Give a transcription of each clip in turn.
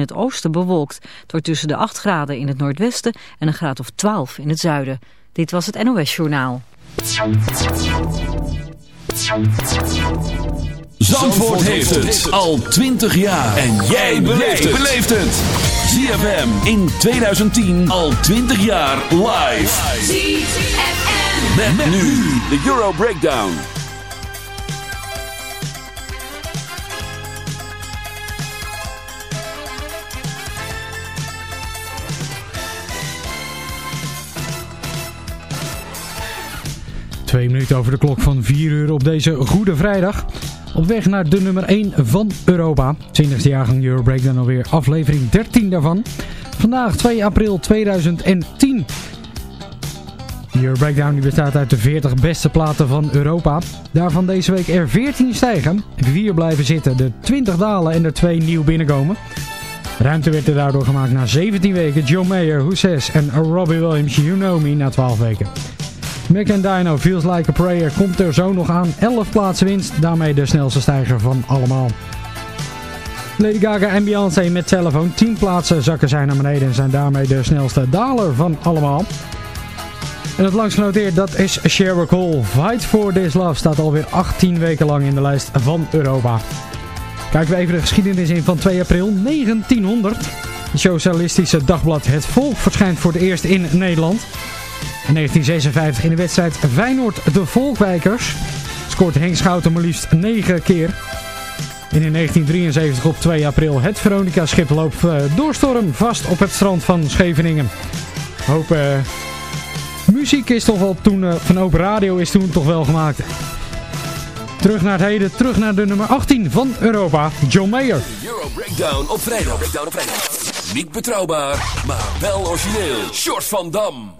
het oosten bewolkt. Het wordt tussen de 8 graden in het noordwesten en een graad of 12 in het zuiden. Dit was het NOS Journaal. Zandvoort heeft het al 20 jaar. En jij beleeft het. ZFM in 2010 al 20 jaar live. ZFM. Met, nu de Euro Breakdown. Twee minuten over de klok van 4 uur op deze goede vrijdag. Op weg naar de nummer 1 van Europa. 20e jaargang Euro Breakdown alweer aflevering 13 daarvan. Vandaag 2 april 2010. De Euro Breakdown die bestaat uit de 40 beste platen van Europa. Daarvan deze week er 14 stijgen, 4 blijven zitten, de 20 dalen en er 2 nieuw binnenkomen. Ruimte werd er daardoor gemaakt na 17 weken. John Mayer, Says en Robbie Williams, You Know Me na 12 weken. Mac Dino, Feels Like a Prayer komt er zo nog aan. 11 plaatsen winst, daarmee de snelste stijger van allemaal. Lady Gaga en Beyoncé met telefoon. 10 plaatsen zakken zij naar beneden en zijn daarmee de snelste daler van allemaal. En het langst genoteerd, dat is Sheryl Cole. Fight for This Love staat alweer 18 weken lang in de lijst van Europa. Kijken we even de geschiedenis in van 2 april 1900. Het socialistische dagblad Het Volk verschijnt voor het eerst in Nederland. In 1956 in de wedstrijd Feyenoord de Volkwijkers scoort Henk Schouten maar liefst 9 keer. En in 1973 op 2 april het Veronica schip loopt uh, door storm vast op het strand van Scheveningen. Hoop uh, muziek is toch wel toen, uh, van open radio is toen toch wel gemaakt. Terug naar het heden, terug naar de nummer 18 van Europa, John Mayer. Euro Breakdown op vrijdag. Breakdown op vrijdag. Niet betrouwbaar, maar wel origineel. Short van Dam.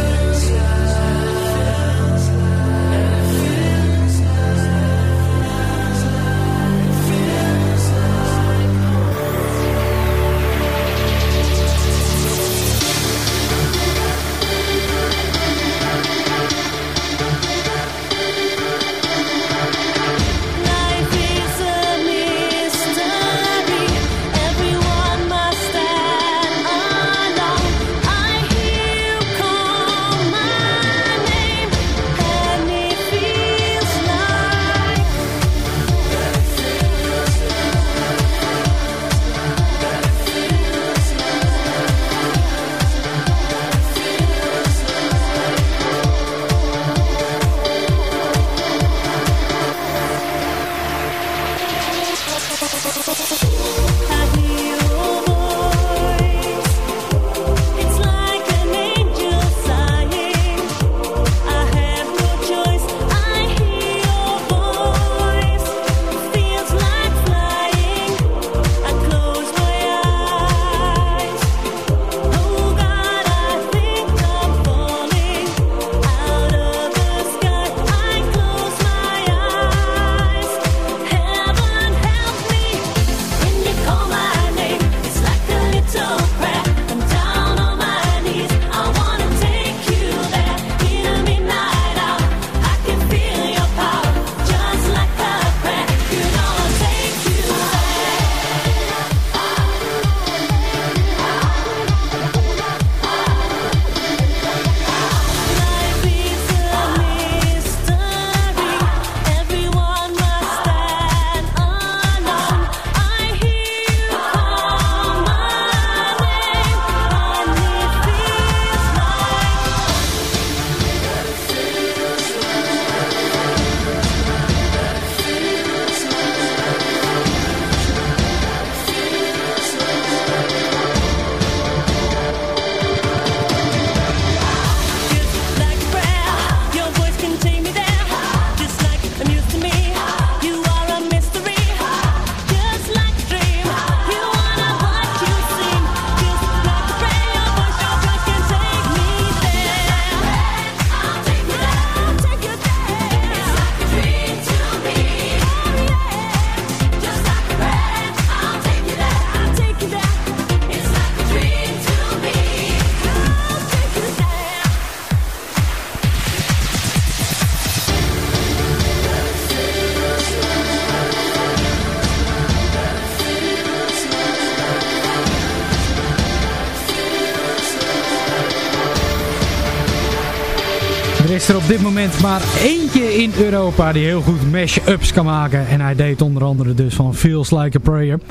Is er op dit moment maar eentje in Europa die heel goed mash-ups kan maken. En hij deed onder andere dus van Feels Like a Prayer. We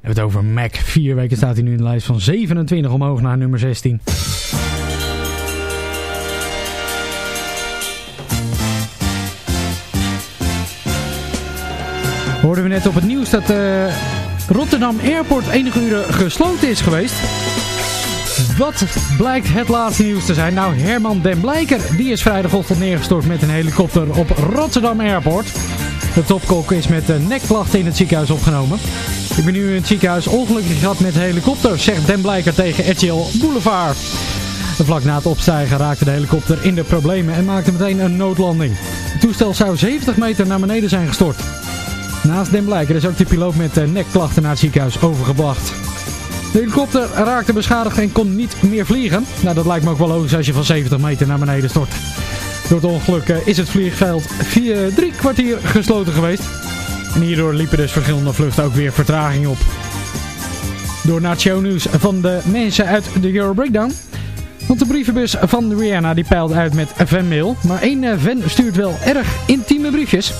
hebben het over Mac. Vier weken staat hij nu in de lijst van 27 omhoog naar nummer 16. Hoorden we net op het nieuws dat uh, Rotterdam Airport enige uren gesloten is geweest. Wat blijkt het laatste nieuws te zijn? Nou, Herman den Blijker, die is vrijdagochtend neergestort met een helikopter op Rotterdam Airport. De topkok is met nekklachten in het ziekenhuis opgenomen. Ik ben nu in het ziekenhuis ongelukkig gehad met de helikopter, zegt den Blijker tegen RTL Boulevard. Vlak na het opstijgen raakte de helikopter in de problemen en maakte meteen een noodlanding. Het toestel zou 70 meter naar beneden zijn gestort. Naast Den Blijker is ook de piloot met nekklachten naar het ziekenhuis overgebracht. De helikopter raakte beschadigd en kon niet meer vliegen. Nou, dat lijkt me ook wel logisch als je van 70 meter naar beneden stort. Door het ongeluk eh, is het vliegveld vier, drie kwartier gesloten geweest. En hierdoor liepen dus verschillende vluchten ook weer vertraging op. Door naar het van de mensen uit de Euro Breakdown. Want de brievenbus van Rihanna die peilt uit met fanmail. Maar één eh, fan stuurt wel erg intieme briefjes.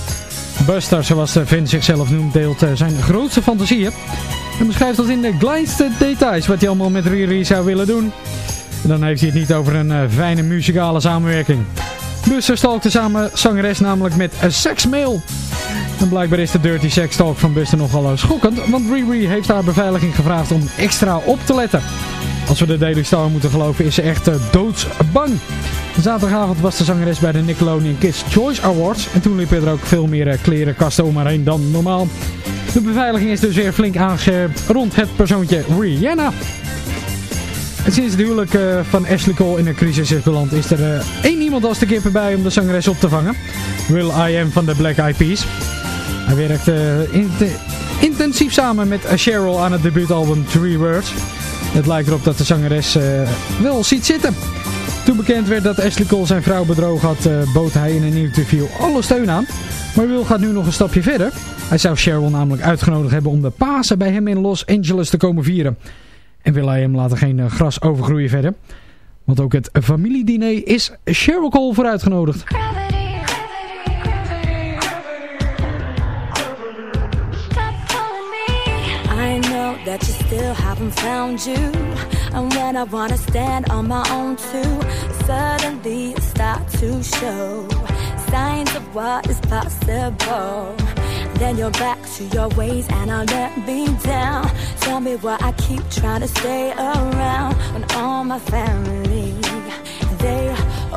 Buster, zoals de fan zichzelf noemt, deelt eh, zijn grootste fantasieën. En beschrijft dat in de kleinste details wat hij allemaal met Riri zou willen doen. En dan heeft hij het niet over een uh, fijne muzikale samenwerking. Buster stalkte samen zangeres namelijk met een seksmail. En blijkbaar is de dirty sex talk van Buster nogal schokkend, want Riri heeft haar beveiliging gevraagd om extra op te letten. Als we de Daily Star moeten geloven is ze echt uh, doodsbang. Zaterdagavond was de zangeres bij de Nickelodeon Kids Choice Awards. En toen liepen er ook veel meer uh, klerenkasten om haar heen dan normaal. De beveiliging is dus weer flink aangescherpt rond het persoontje Rihanna. En sinds het huwelijk uh, van Ashley Cole in een crisis is beland, is er één iemand als de kippen bij om de zangeres op te vangen. Will I Am van de Black Eyed Peas. Hij werkt uh, in intensief samen met Cheryl aan het debuutalbum Three Words. Het lijkt erop dat de zangeres wel ziet zitten. Toen bekend werd dat Ashley Cole zijn vrouw bedrogen had, bood hij in een interview alle steun aan. Maar Will gaat nu nog een stapje verder. Hij zou Cheryl namelijk uitgenodigd hebben om de Pasen bij hem in Los Angeles te komen vieren. En wil hij hem laten geen gras overgroeien verder. Want ook het familiediner is Cheryl Cole voor uitgenodigd. That you still haven't found you. And when I wanna stand on my own too Suddenly start to show Signs of what is possible. Then you're back to your ways and I'll let me down. Tell me why I keep trying to stay around When all my family They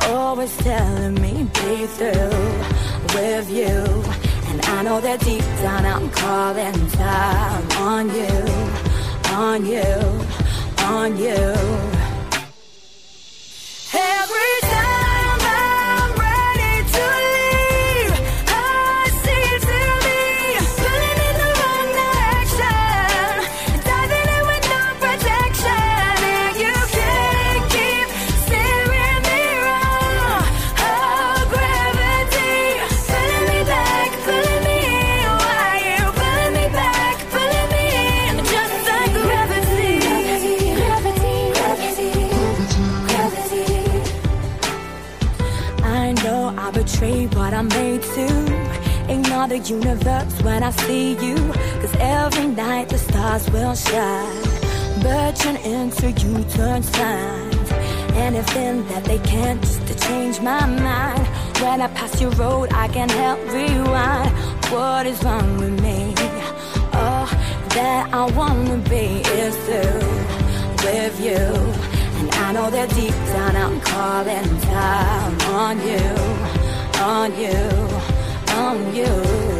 always telling me be through with you I know that deep down I'm calling time on you On you, on you know what I'm made to. Ignore the universe when I see you. Cause every night the stars will shine. Burgeon into you turn signs. Anything that they can't just to change my mind. When I pass your road, I can help rewind. What is wrong with me? Oh, that I wanna be is through with you. And I know that deep down I'm calling time on you, on you, on you.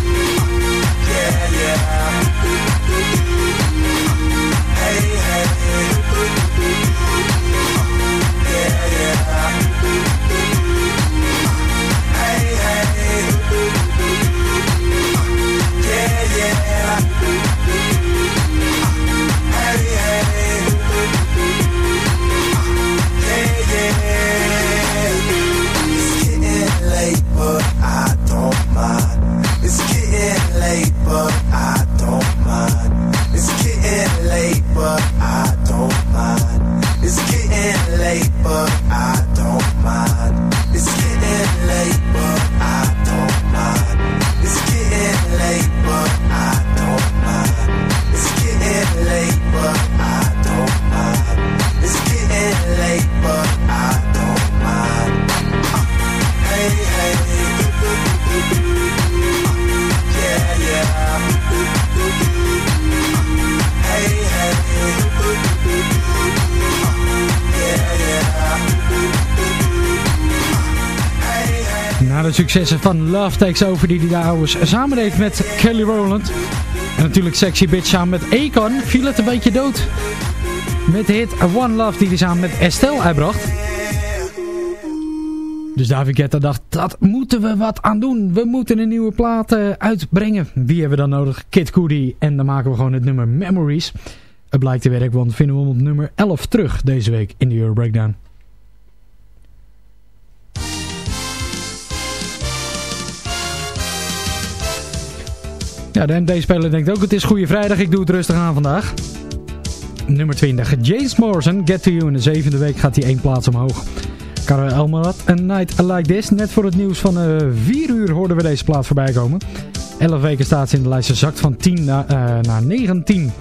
Yeah, yeah. De successen van Love Takes Over die hij daar ouwens samen deed met Kelly Rowland. En natuurlijk Sexy Bitch samen met Akon viel het een beetje dood. Met de hit One Love die hij samen met Estelle uitbracht. Dus David dacht, dat moeten we wat aan doen. We moeten een nieuwe plaat eh, uitbrengen. Wie hebben we dan nodig? Kid Cudi. En dan maken we gewoon het nummer Memories. Het blijkt te werk, want vinden we hem op nummer 11 terug deze week in de Euro Breakdown. Ja, de MD-speler denkt ook, het is Goede Vrijdag, ik doe het rustig aan vandaag. Nummer 20, James Morrison, Get To You. In de zevende week gaat hij één plaats omhoog. Caro Elmarat, A Night Like This. Net voor het nieuws van uh, 4 uur hoorden we deze plaat voorbij komen. 11 weken staat ze in de lijst, ze zakt van 10 naar, uh, naar 19.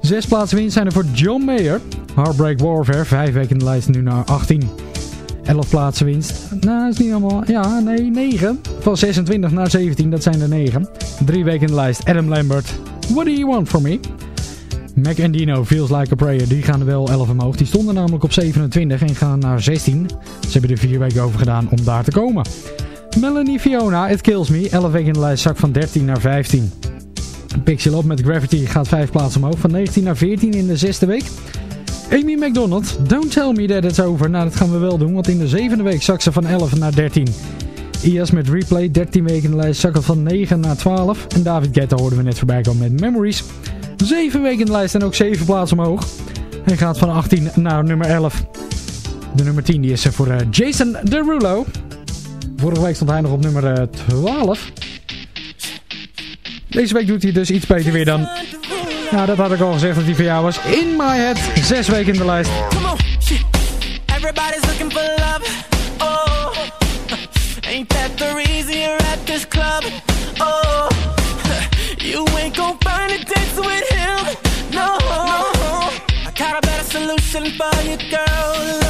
Zes plaatsen winst zijn er voor John Mayer. Heartbreak Warfare, 5 weken in de lijst, nu naar 18. 11 plaatsen winst. Nou, is niet allemaal... Ja, nee, 9. Van 26 naar 17, dat zijn er 9. 3 weken in de lijst. Adam Lambert. What do you want from me? Mac and Dino, Feels Like a Prayer. Die gaan er wel 11 omhoog. Die stonden namelijk op 27 en gaan naar 16. Ze hebben er 4 weken over gedaan om daar te komen. Melanie Fiona, It Kills Me. 11 weken in de lijst, zak van 13 naar 15. Pixel Up met Gravity gaat 5 plaatsen omhoog. Van 19 naar 14 in de zesde week. Amy McDonald, Don't Tell Me That It's Over. Nou, dat gaan we wel doen, want in de zevende week zak ze van 11 naar 13. IAS met Replay, 13 weken in de lijst, zakken van 9 naar 12. En David Guetta hoorden we net voorbij komen met Memories. 7 weken in de lijst en ook 7 plaatsen omhoog. Hij gaat van 18 naar nummer 11. De nummer 10 die is voor Jason Derulo. Vorige week stond hij nog op nummer 12. Deze week doet hij dus iets beter weer dan... Nou, dat had ik al gezegd dat hij voor jou was. In My Head. Zes weken in de lijst. Come on, shit. Everybody's looking for love. Oh. Ain't that the reason you're at this club? Oh. You ain't gon' find a dance with him. No. no. I got a better solution for you, girl.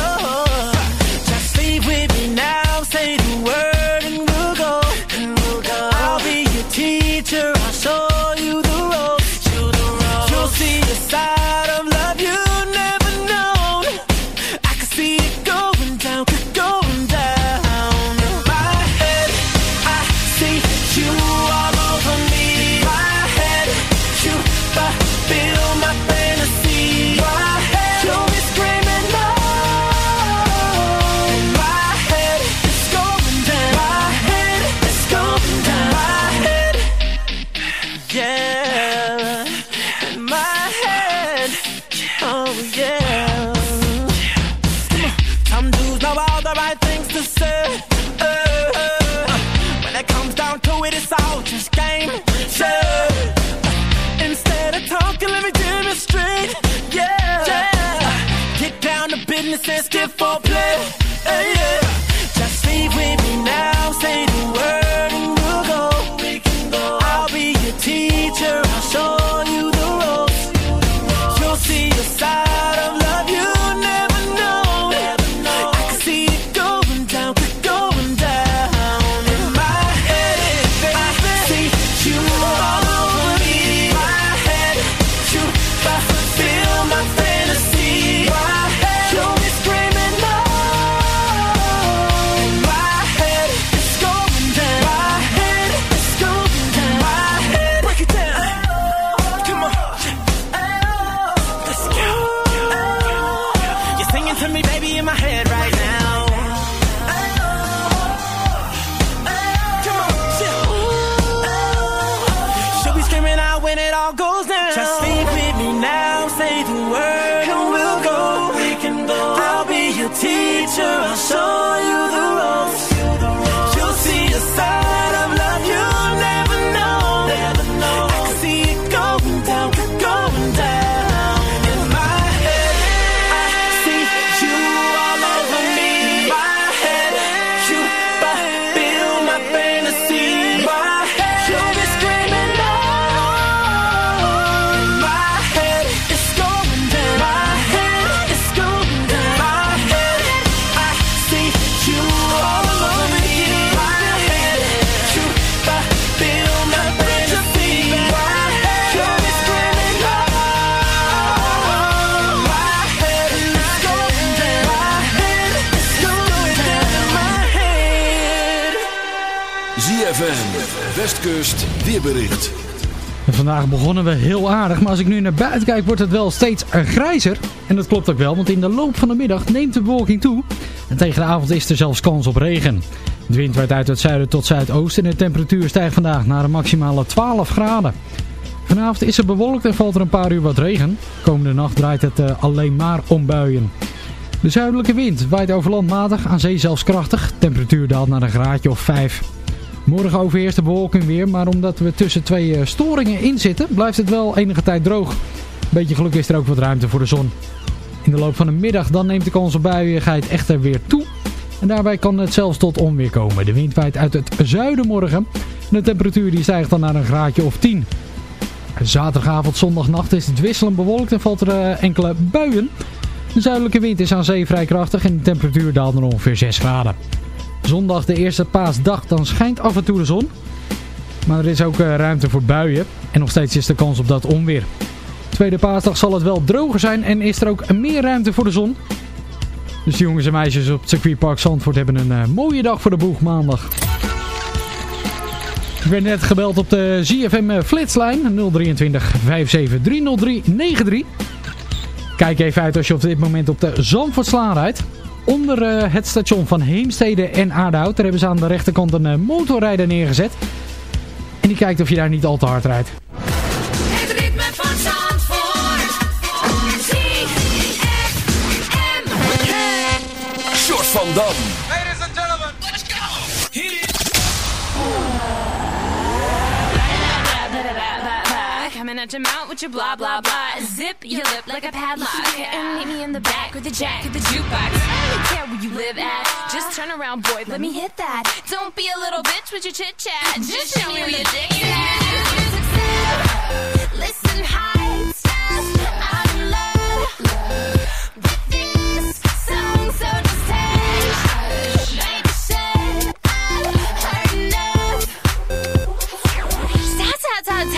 Westkust weerbericht. vandaag begonnen we heel aardig, maar als ik nu naar buiten kijk wordt het wel steeds grijzer. En dat klopt ook wel, want in de loop van de middag neemt de bewolking toe. En tegen de avond is er zelfs kans op regen. De wind waait uit het zuiden tot zuidoosten en de temperatuur stijgt vandaag naar een maximale 12 graden. Vanavond is het bewolkt en valt er een paar uur wat regen. Komende nacht draait het uh, alleen maar om buien. De zuidelijke wind waait over land matig, aan zee zelfs krachtig. Temperatuur daalt naar een graadje of 5. Morgen overheerst de bewolking weer, maar omdat we tussen twee eh, storingen in zitten, blijft het wel enige tijd droog. Beetje geluk is er ook wat ruimte voor de zon. In de loop van de middag dan neemt de kans op buiigheid echter weer toe. En daarbij kan het zelfs tot onweer komen. De wind waait uit het zuiden morgen. En de temperatuur die stijgt dan naar een graadje of 10. Zaterdagavond, zondagnacht is het wisselend bewolkt en valt er eh, enkele buien. De zuidelijke wind is aan zee vrij krachtig en de temperatuur daalt naar ongeveer 6 graden. Zondag de eerste paasdag, dan schijnt af en toe de zon. Maar er is ook eh, ruimte voor buien. En nog steeds is de kans op dat onweer. Tweede paasdag zal het wel droger zijn en is er ook meer ruimte voor de zon. Dus de jongens en meisjes op het circuitpark Zandvoort hebben een uh, mooie dag voor de boeg maandag. Ik werd net gebeld op de ZFM eh, Flitslijn 023 573 0393. Kijk even uit als je op dit moment op de Zandvoortslaan rijdt onder uh, het station van Heemstede en Aardehout. Daar hebben ze aan de rechterkant een uh, motorrijder neergezet. En die kijkt of je daar niet al te hard rijdt. Het ritme van Zandvoort. Amsterdam. Ladies and At your mouth with your blah blah blah. Zip your lip like a padlock. And meet me in the back with the jack of the jukebox. I don't care where you live at. Just turn around, boy. Let me hit that. Don't be a little bitch with your chit chat. Just show me where your dick is at. Listen, high. I'm in love with this song, so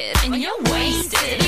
I'm gonna be naked and you're wasted.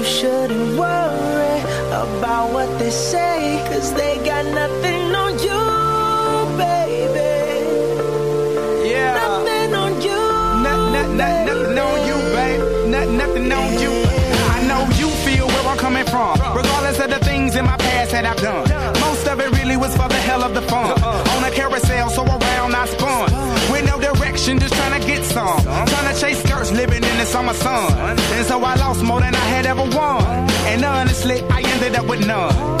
you shouldn't worry about what they say, cause they got nothing on you, baby. Yeah. Nothing on you. Not, not, not, nothing on you, babe. Not, nothing on you. I know you feel where I'm coming from. Regardless of the things in my past that I've done. It was for the hell of the fun. Uh-uh. On a carousel, so around I spun. Uh-huh. With no direction, just trying to get some. Trying to chase skirts, living in the summer sun. And so I lost more than I had ever won. Uh-huh. And honestly, I ended up with none.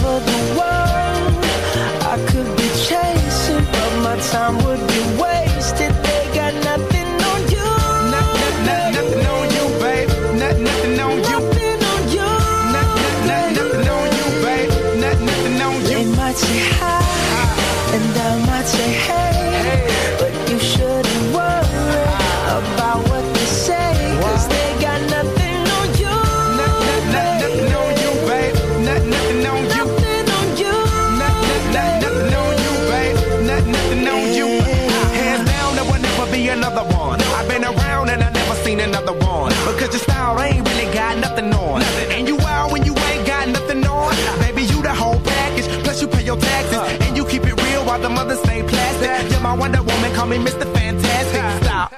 Call me Mr. Fantastic. Stop.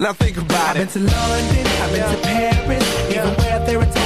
Now think about it. I've been to London, I've been to Paris, even where are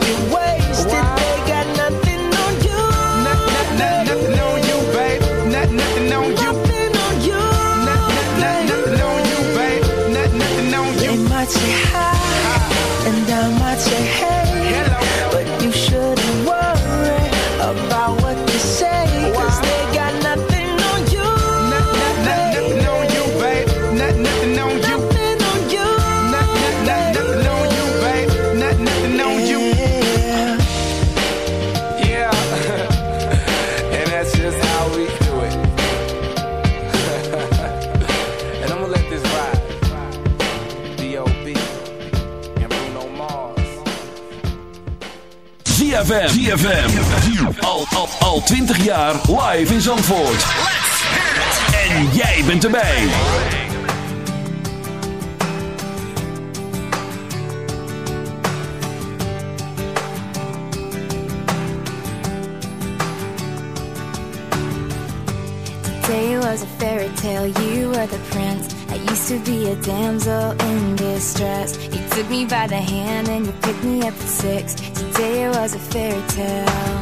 ZFM. ZFM. Al, al, al 20 jaar live in Zandvoort. En jij bent erbij. Today was a fairy tale, you were the prince. I used to be a damsel in distress. You took me by the hand and you picked me up at six. day was a fairy tale.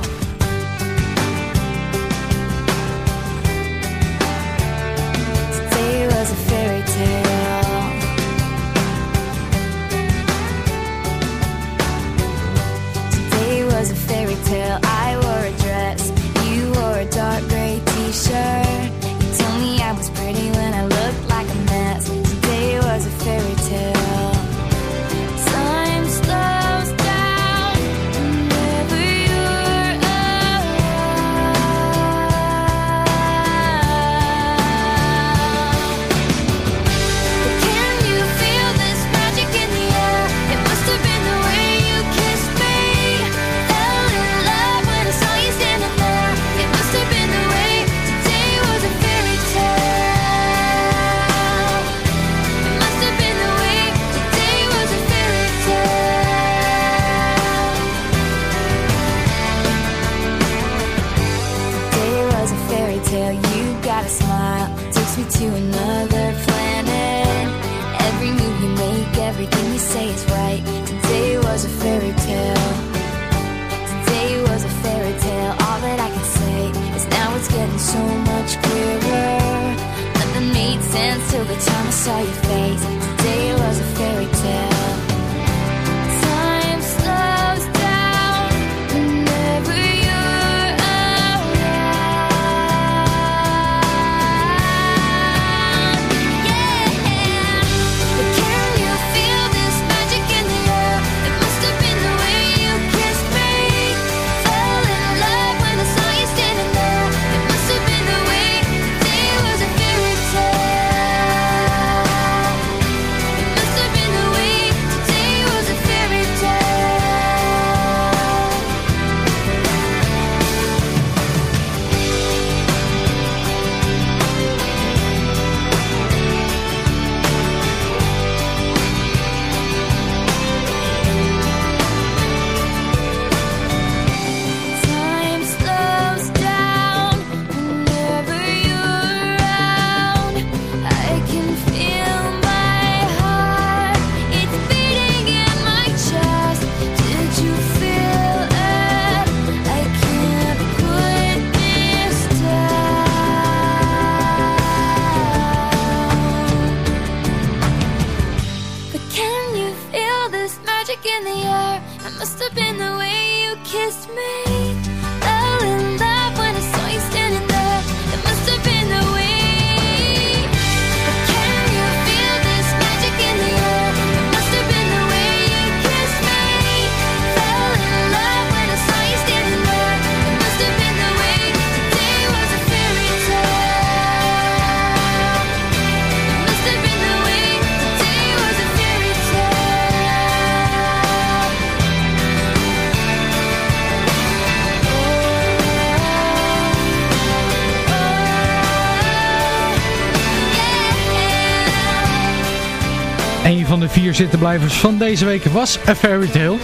Zittenblijvers van deze week was A Fairy Tale.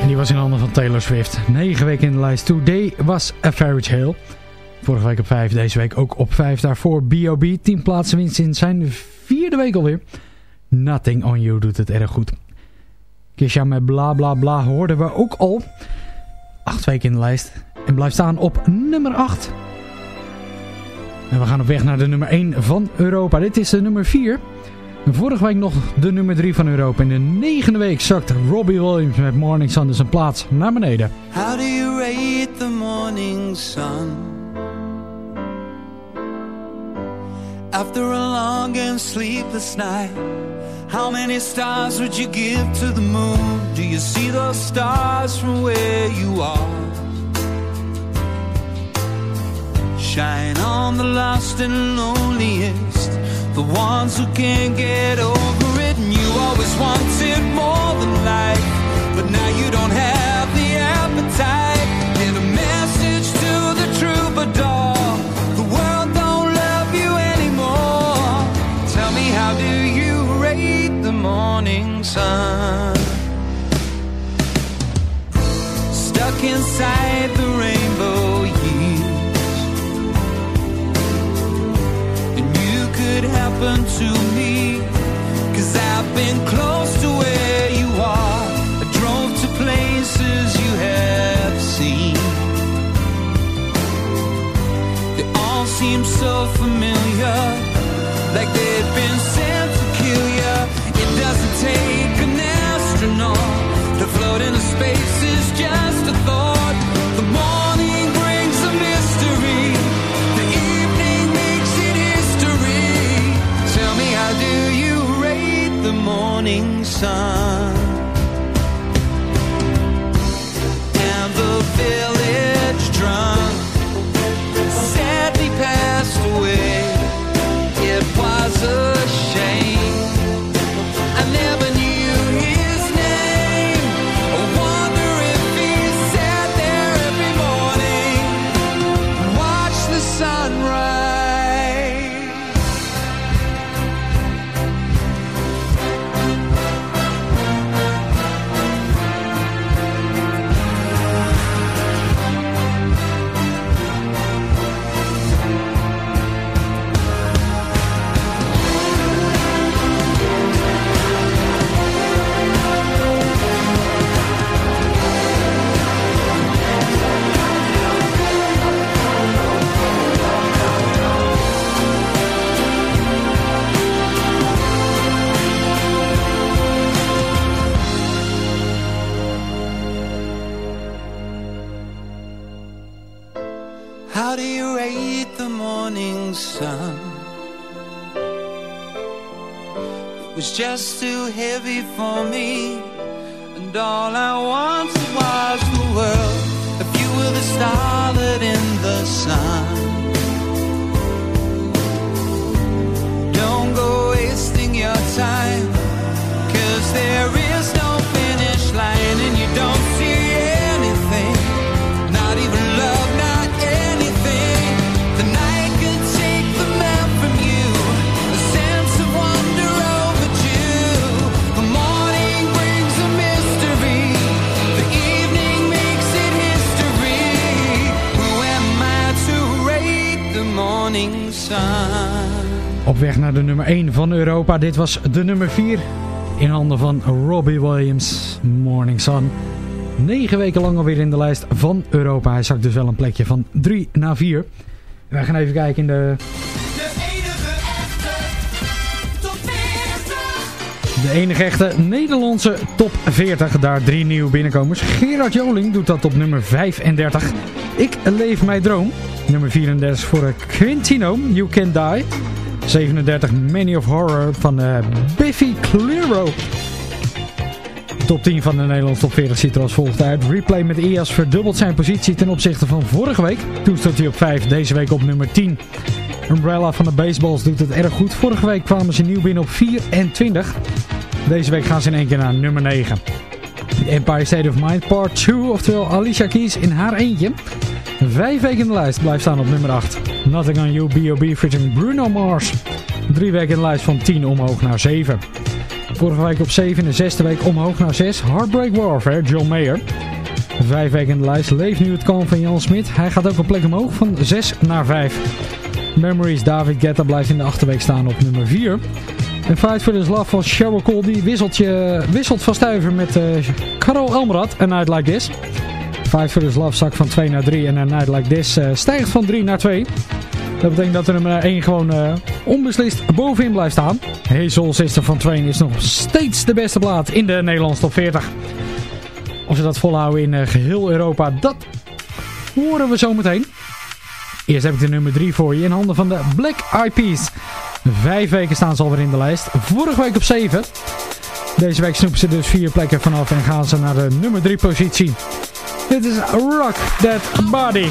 En die was in handen van Taylor Swift. Negen weken in de lijst. Today was A Fairy Tale. Vorige week op vijf, deze week ook op vijf. Daarvoor B.O.B. 10 plaatsen winst in zijn vierde week alweer. Nothing on You doet het erg goed. Kisha met bla bla bla hoorden we ook al. Acht weken in de lijst. En blijft staan op nummer 8. En we gaan op weg naar de nummer 1 van Europa. Dit is de nummer 4. Vorige week nog de nummer 3 van Europa. In de negende week zakt Robbie Williams met Morning Sun dus een plaats naar beneden. How do you rate the morning sun? After a long and sleepless night, how many stars would you give to the moon? Do you see those stars from where you are? Shine on the lost and loneliest, the ones who can't get over it. And you always wanted more than life, but now you don't have the appetite. Get a message to the troubadour. The world don't love you anymore. Tell me, how do you rate the morning sun? Stuck inside could happen to me. Cause I've been close to where you are. I drove to places you have seen. They all seem so familiar. Like they've been sent to kill you. It doesn't take an astronaut to float into space is just sun? Europa. Dit was de nummer 4 in handen van Robbie Williams. Morning Sun. 9 weken lang alweer in de lijst van Europa. Hij zakt dus wel een plekje van 3 naar 4. Wij gaan even kijken in de De enige echte top 40. De enige echte Nederlandse top 40. Daar drie nieuwe binnenkomers. Gerard Joling doet dat op nummer 35. Ik leef mijn droom. Nummer 34 voor Quintino, You Can Die. 37 Many of Horror van uh, Biffy Clyro. Top 10 van de Nederlandse top 40 ziet er als volgt uit. Replay met IAS verdubbelt zijn positie ten opzichte van vorige week. Toen stond hij op 5, deze week op nummer 10. Umbrella van de Baseballs doet het erg goed. Vorige week kwamen ze nieuw binnen op 24. Deze week gaan ze in één keer naar nummer 9. Empire State of Mind Part 2, oftewel Alicia Keys in haar eentje. Vijf weken in de lijst blijft staan op nummer 8. Nothing on You, B.O.B. featuring Bruno Mars. Drie weken in lijst van 10 omhoog naar 7. Vorige week op 7 in de zesde week omhoog naar 6. Heartbreak Warfare, John Mayer. Vijf weken in de lijst leeft nu het kalm van Jan Smit. Hij gaat ook een plek omhoog van 6 naar 5. Memories David Guetta blijft in de achterweek staan op nummer 4. En Fight for This Love van Cheryl Cole die wisselt, wisselt van stuiver met uh, Carol Elmrad. A Night Like This. Fight for This Love zakt van 2 naar 3 en A Night Like This uh, stijgt van 3 naar 2. Dat betekent dat er nummer 1 gewoon uh, onbeslist bovenin blijft staan. Hey Soul Sister van Train is nog steeds de beste plaat in de Nederlandse top 40. Of ze dat volhouden in uh, geheel Europa, dat horen we zo meteen. Eerst heb ik de nummer 3 voor je in handen van de Black Eyed Peas. Vijf weken staan ze alweer in de lijst. Vorige week op 7. Deze week snoepen ze dus vier plekken vanaf en gaan ze naar de nummer 3 positie. Dit is Rock That Body.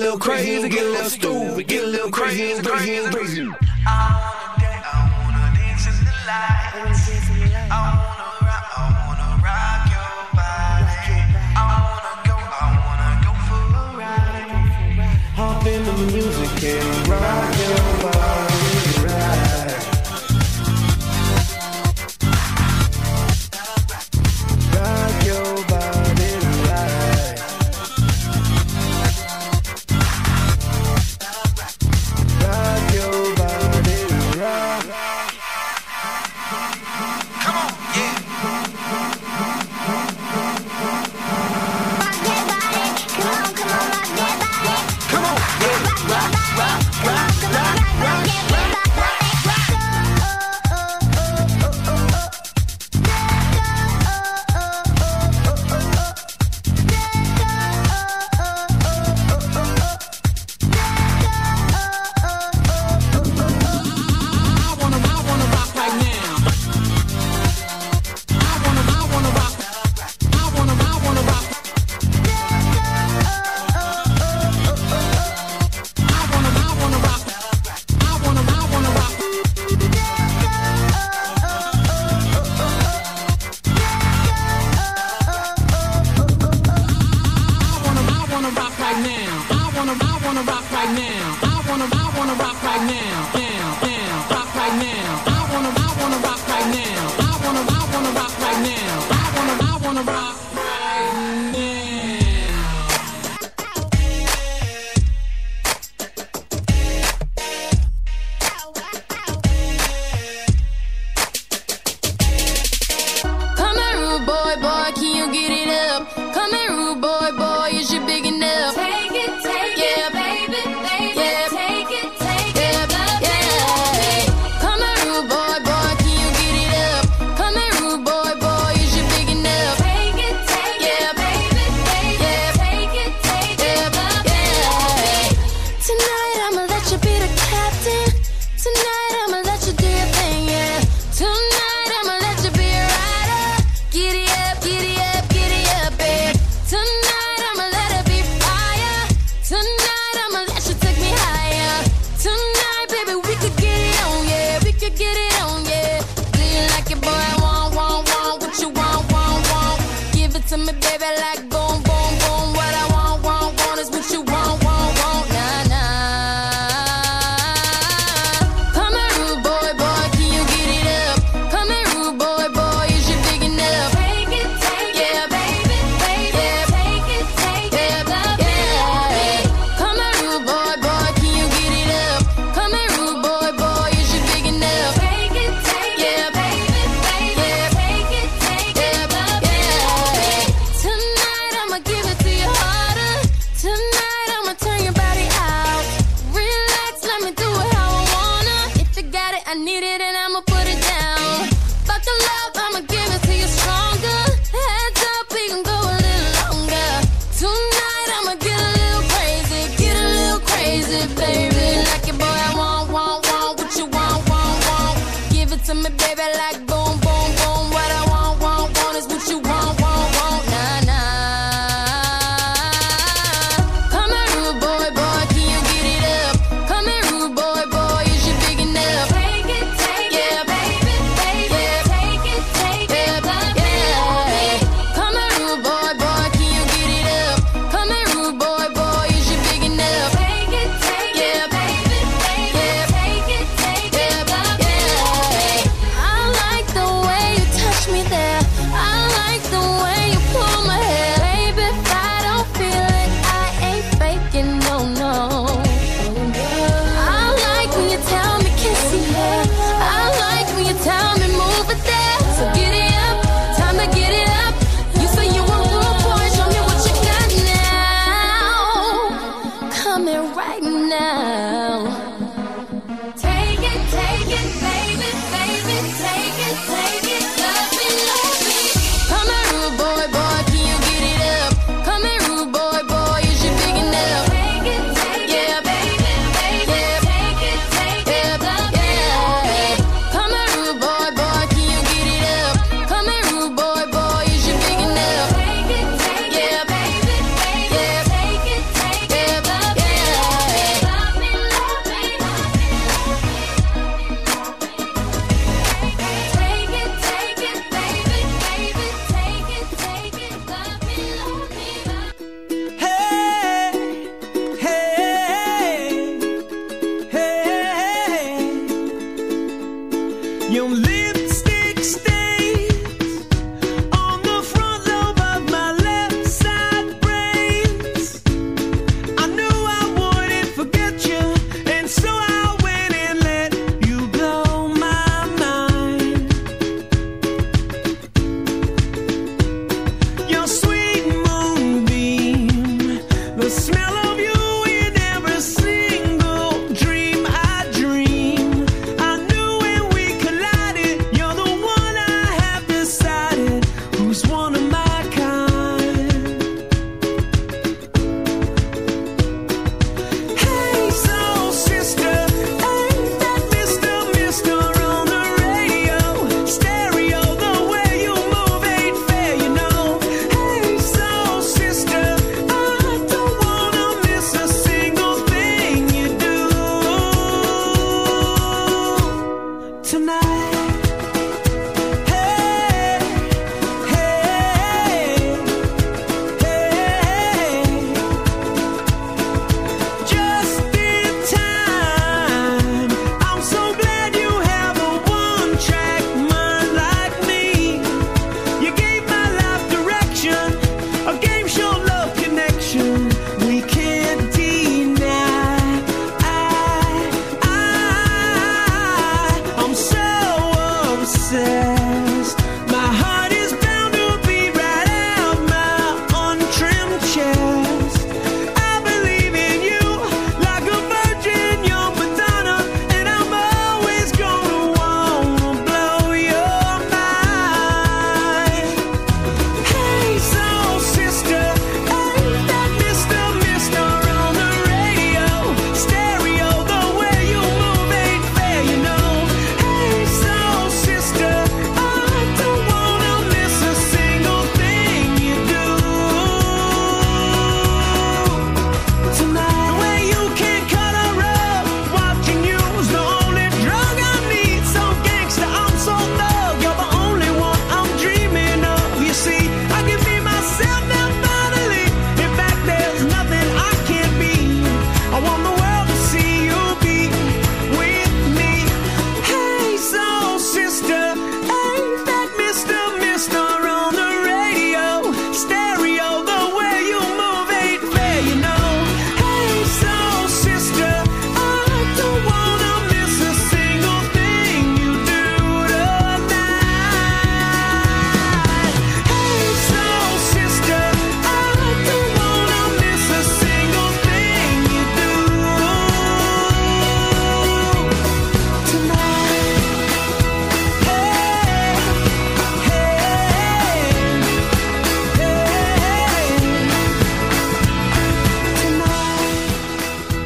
little crazy, get a little stupid, get a little crazy, crazy, crazy. I wanna I wanna dance in the lights.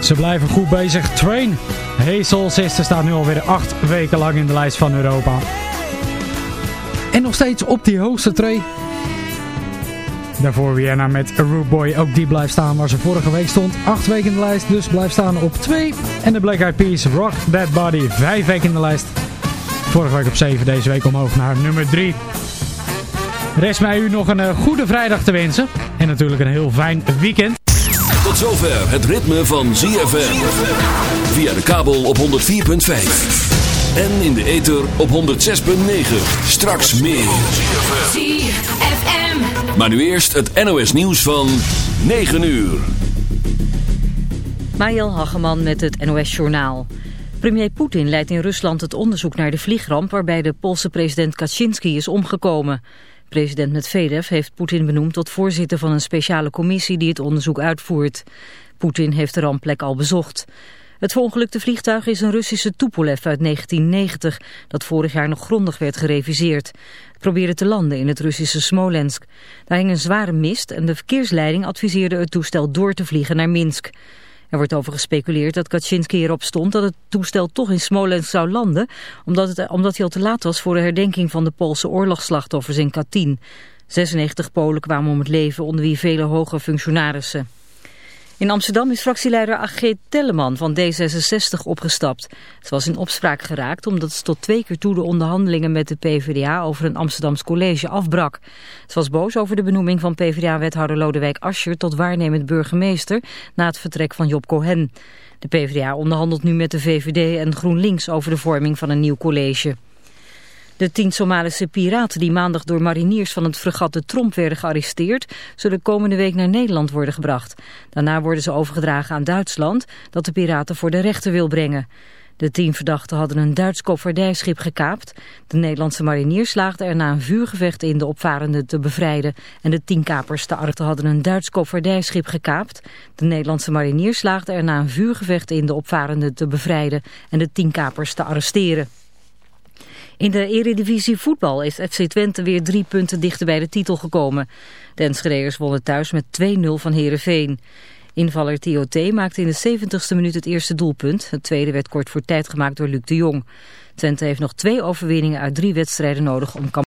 Ze blijven goed bezig. Train. Hey Sister staat nu alweer acht weken lang in de lijst van Europa. En nog steeds op die hoogste tree. Daarvoor Vienna met Root Boy. Ook die blijft staan waar ze vorige week stond. Acht weken in de lijst, dus blijft staan op 2. En de Black Eyed Peas Rock That Body. Vijf weken in de lijst. Vorige week op 7, deze week omhoog naar nummer 3. Rest mij u nog een uh, goede vrijdag te wensen. En natuurlijk een heel fijn weekend. Tot zover het ritme van ZFM. Via de kabel op 104.5. En in de ether op 106.9. Straks meer. ZFM. Maar nu eerst het NOS nieuws van 9 uur. Mariel Hageman met het NOS Journaal. Premier Poetin leidt in Rusland het onderzoek naar de vliegramp... waarbij de Poolse president Kaczynski is omgekomen. President Medvedev heeft Poetin benoemd tot voorzitter van een speciale commissie... die het onderzoek uitvoert. Poetin heeft de rampplek al bezocht. Het verongelukte vliegtuig is een Russische Tupolev uit 1990... dat vorig jaar nog grondig werd gereviseerd. Het probeerde te landen in het Russische Smolensk. Daar hing een zware mist en de verkeersleiding adviseerde het toestel door te vliegen naar Minsk... Er wordt over gespeculeerd dat Kaczynski erop stond dat het toestel toch in Smolensk zou landen, omdat, het, omdat hij al te laat was voor de herdenking van de Poolse oorlogsslachtoffers in Katyn. 96 Polen kwamen om het leven, onder wie vele hoge functionarissen. In Amsterdam is fractieleider Agit Telleman van D66 opgestapt. Ze was in opspraak geraakt omdat ze tot twee keer toe de onderhandelingen met de PvdA over een Amsterdams college afbrak. Ze was boos over de benoeming van PvdA-wethouder Lodewijk Asscher tot waarnemend burgemeester na het vertrek van Job Cohen. De PvdA onderhandelt nu met de VVD en GroenLinks over de vorming van een nieuw college. De tien Somalische piraten die maandag door mariniers van het fregat de Tromp werden gearresteerd, zullen komende week naar Nederland worden gebracht. Daarna worden ze overgedragen aan Duitsland, dat de piraten voor de rechter wil brengen. De tien verdachten hadden een Duits koopvaardijschip gekaapt. De Nederlandse mariniers slaagden er na een vuurgevecht in de opvarenden te bevrijden. En de tien kapers te Arten hadden een Duits gekaapt. De Nederlandse mariniers slaagden er na een vuurgevecht in de opvarenden te bevrijden. En de tien kapers te arresteren. In de eredivisie voetbal is FC Twente weer drie punten dichter bij de titel gekomen. De Enschedeers wonnen thuis met 2-0 van Heerenveen. Invaller T.O.T. maakte in de 70ste minuut het eerste doelpunt. Het tweede werd kort voor tijd gemaakt door Luc de Jong. Twente heeft nog twee overwinningen uit drie wedstrijden nodig om